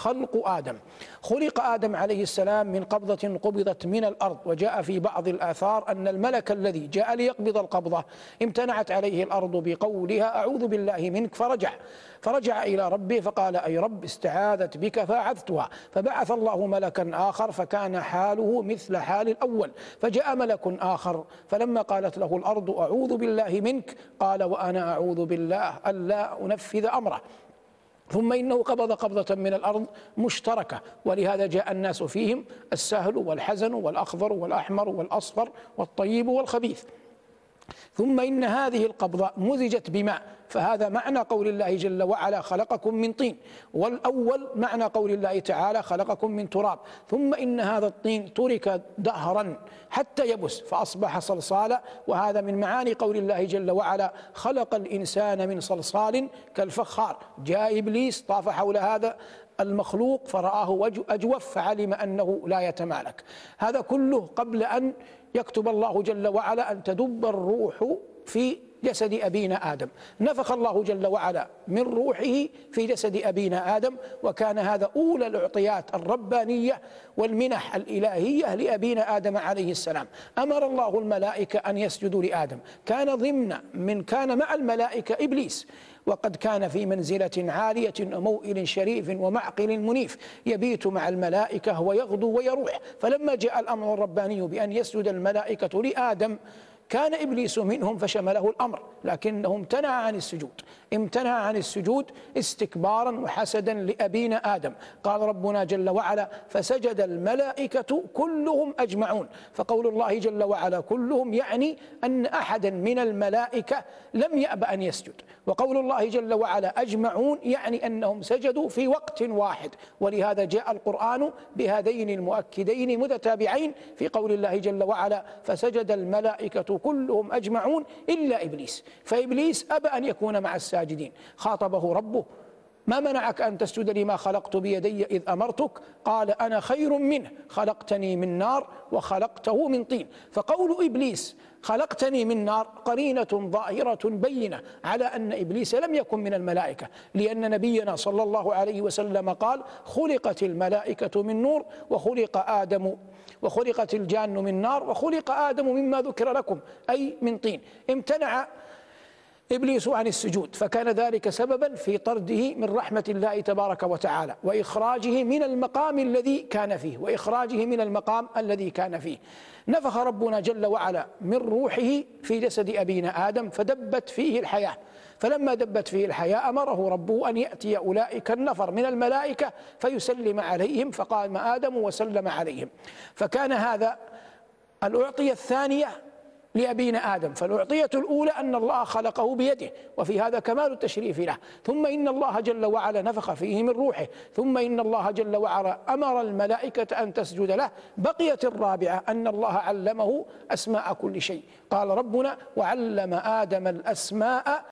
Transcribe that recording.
خلق آدم. خلق آدم عليه السلام من قبضة قبضت من الأرض وجاء في بعض الآثار أن الملك الذي جاء ليقبض القبضة امتنعت عليه الأرض بقولها أعوذ بالله منك فرجع. فرجع إلى ربه فقال أي رب استعاذت بك فأعذتها. فبعث الله ملكا آخر فكان حاله مثل حال الأول. فجاء ملك آخر فلما قالت له الأرض أعوذ بالله منك قال وأنا أعوذ بالله ألا أنفذ أمره. ثم إنه قبض قبضة من الأرض مشتركة. ولهذا جاء الناس فيهم السهل والحزن والأخضر والأحمر والأصفر والطيب والخبيث. ثم إن هذه القبضة مزجت بماء فهذا معنى قول الله جل وعلا خلقكم من طين. والأول معنى قول الله تعالى خلقكم من تراب. ثم إن هذا الطين ترك دهرا حتى يبس فأصبح صلصالا. وهذا من معاني قول الله جل وعلا خلق الإنسان من صلصال كالفخار. جاء إبليس طاف حول هذا المخلوق فرآه أجوف فعلم أنه لا يتمالك. هذا كله قبل أن يكتب الله جل وعلا أن تدب الروح في جسد أبينا آدم. نفخ الله جل وعلا من روحه في جسد أبينا آدم وكان هذا أولى الأعطيات الربانية والمنح الإلهية لأبينا آدم عليه السلام. أمر الله الملائكة أن يسجدوا لآدم. كان ضمن من كان مع الملائكة إبليس وقد كان في منزلة عالية وموئل شريف ومعقل منيف يبيت مع الملائكة ويغدو ويروح. فلما جاء الأمر الرباني بأن يسجد الملائكة لآدم كان إبليس منهم فشمله الأمر لكنه امتنع عن السجود امتنع عن السجود استكبارا وحسدا لأبينا آدم. قال ربنا جل وعلا فسجد الملائكة كلهم أجمعون. فقول الله جل وعلا كلهم يعني أن احدا من الملائكة لم يأب أن يسجد. وقول الله جل وعلا أجمعون يعني أنهم سجدوا في وقت واحد. ولهذا جاء القرآن بهذين المؤكدين متتابعين في قول الله جل وعلا فسجد الملائكة كلهم أجمعون إلا إبليس. فإبليس أبى أن يكون مع الساجدين. خاطبه ربه ما منعك أن تسجد لما خلقت بيدي إذ أمرتك؟ قال أنا خير منه خلقتني من نار وخلقته من طين. فقول إبليس خلقتني من نار قرينة ظاهرة بينة على أن إبليس لم يكن من الملائكة لأن نبينا صلى الله عليه وسلم قال خلقت الملائكة من نور وخلق آدم وخلقت الجان من نار وخلق آدم مما ذكر لكم أي من طين. امتنع إبليس عن السجود فكان ذلك سببا في طرده من رحمة الله تبارك وتعالى وإخراجه من المقام الذي كان فيه وإخراجه من المقام الذي كان فيه. نفخ ربنا جل وعلا من روحه في جسد أبينا آدم فدبت فيه الحياة. فلما دبت فيه الحياة أمره ربه أن يأتي أولئك النفر من الملائكة فيسلم عليهم فقام آدم وسلم عليهم. فكان هذا الأعطية الثانية لأبينا آدم فالأعطية الأولى أن الله خلقه بيده وفي هذا كمال التشريف له. ثم إن الله جل وعلا نفخ فيه من روحه ثم إن الله جل وعلا أمر الملائكة أن تسجد له. بقيت الرابعة أن الله علمه أسماء كل شيء. قال ربنا وعلم آدم الأسماء